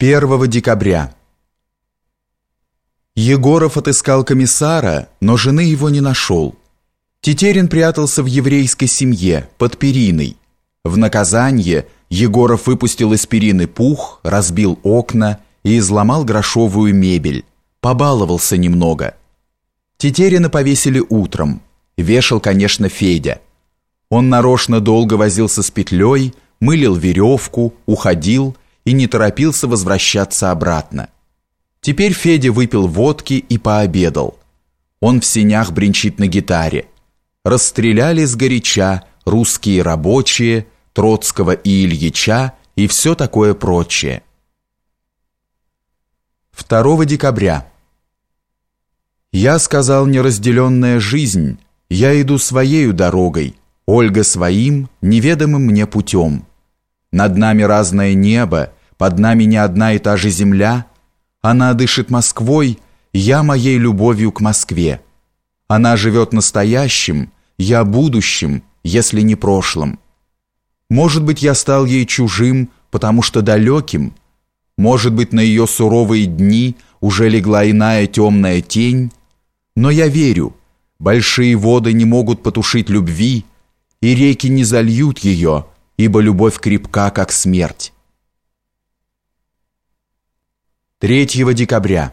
1 декабря. Егоров отыскал комиссара, но жены его не нашел. Тетерин прятался в еврейской семье, под периной. В наказание Егоров выпустил из перины пух, разбил окна и изломал грошовую мебель. Побаловался немного. Тетерина повесили утром. Вешал, конечно, Федя. Он нарочно долго возился с петлей, мылил веревку, уходил и не торопился возвращаться обратно. Теперь Федя выпил водки и пообедал. Он в сенях бренчит на гитаре. Расстреляли сгоряча русские рабочие, Троцкого и Ильича и все такое прочее. 2 декабря. Я сказал неразделенная жизнь, я иду своею дорогой, Ольга своим, неведомым мне путем. Над нами разное небо, под нами не одна и та же земля. Она дышит Москвой, я моей любовью к Москве. Она живет настоящим, я будущим, если не прошлым. Может быть, я стал ей чужим, потому что далеким. Может быть, на ее суровые дни уже легла иная темная тень. Но я верю, большие воды не могут потушить любви, и реки не зальют ее, ибо любовь крепка, как смерть. 3 декабря.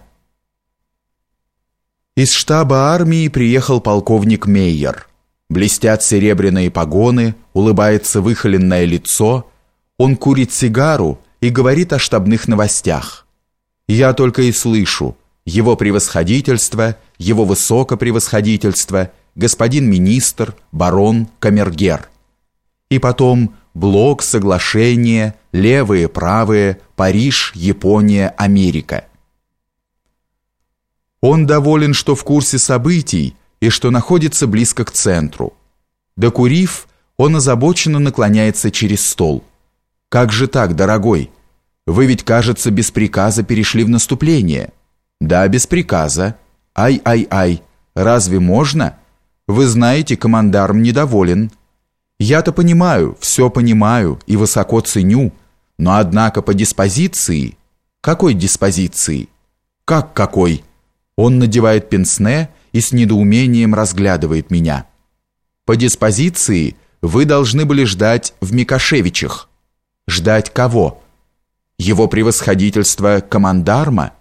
Из штаба армии приехал полковник Мейер. Блестят серебряные погоны, улыбается выхоленное лицо. Он курит сигару и говорит о штабных новостях. Я только и слышу его превосходительство, его высокопревосходительство, господин министр, барон, камергер. И потом блок, соглашение, левые, правые, Париж, Япония, Америка. Он доволен, что в курсе событий и что находится близко к центру. Докурив, он озабоченно наклоняется через стол. «Как же так, дорогой? Вы ведь, кажется, без приказа перешли в наступление». «Да, без приказа. Ай-ай-ай, разве можно? Вы знаете, командарм недоволен». Я-то понимаю, все понимаю и высоко ценю, но однако по диспозиции... Какой диспозиции? Как какой? Он надевает пенсне и с недоумением разглядывает меня. По диспозиции вы должны были ждать в Микошевичах. Ждать кого? Его превосходительство командарма?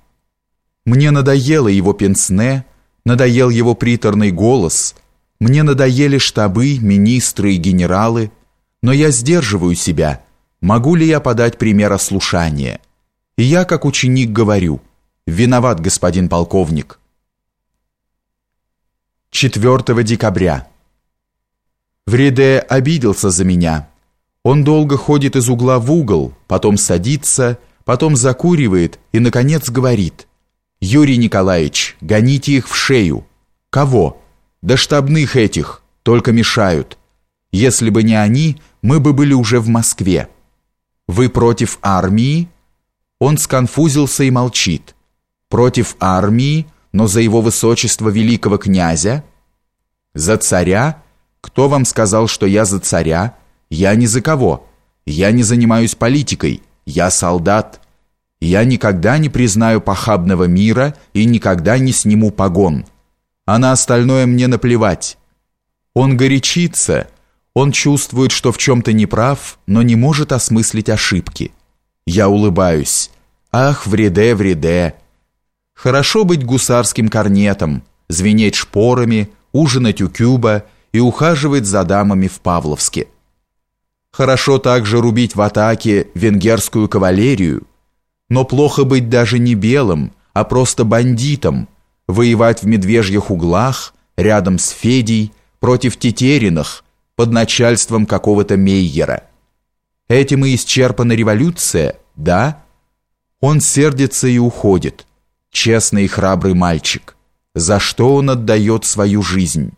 Мне надоело его пенсне, надоел его приторный голос, мне надоели штабы, министры и генералы, но я сдерживаю себя. Могу ли я подать пример ослушания? И я, как ученик, говорю, виноват, господин полковник. 4 декабря. Вреде обиделся за меня. Он долго ходит из угла в угол, потом садится, потом закуривает и, наконец, говорит. «Юрий Николаевич, гоните их в шею». «Кого?» Да штабных этих, только мешают. Если бы не они, мы бы были уже в Москве. Вы против армии? Он сконфузился и молчит. Против армии, но за его высочество великого князя? За царя? Кто вам сказал, что я за царя? Я ни за кого. Я не занимаюсь политикой. Я солдат. Я никогда не признаю похабного мира и никогда не сниму погон а на остальное мне наплевать. Он горячится, он чувствует, что в чем-то неправ, но не может осмыслить ошибки. Я улыбаюсь. Ах, вреде, вреде. Хорошо быть гусарским корнетом, звенеть шпорами, ужинать у кюба и ухаживать за дамами в Павловске. Хорошо также рубить в атаке венгерскую кавалерию, но плохо быть даже не белым, а просто бандитом – воевать в медвежьих углах, рядом с Федей, против Тетериных, под начальством какого-то Мейера. Этим и исчерпана революция, да? Он сердится и уходит. Честный и храбрый мальчик. За что он отдает свою жизнь?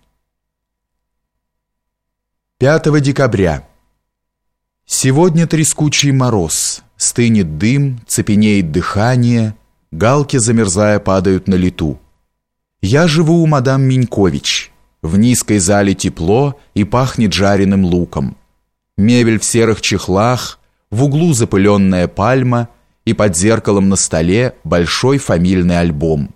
5 декабря. Сегодня трескучий мороз. Стынет дым, цепенеет дыхание, галки, замерзая, падают на лету. Я живу у мадам Минькович. В низкой зале тепло и пахнет жареным луком. Мебель в серых чехлах, в углу запыленная пальма, и под зеркалом на столе большой фамильный альбом.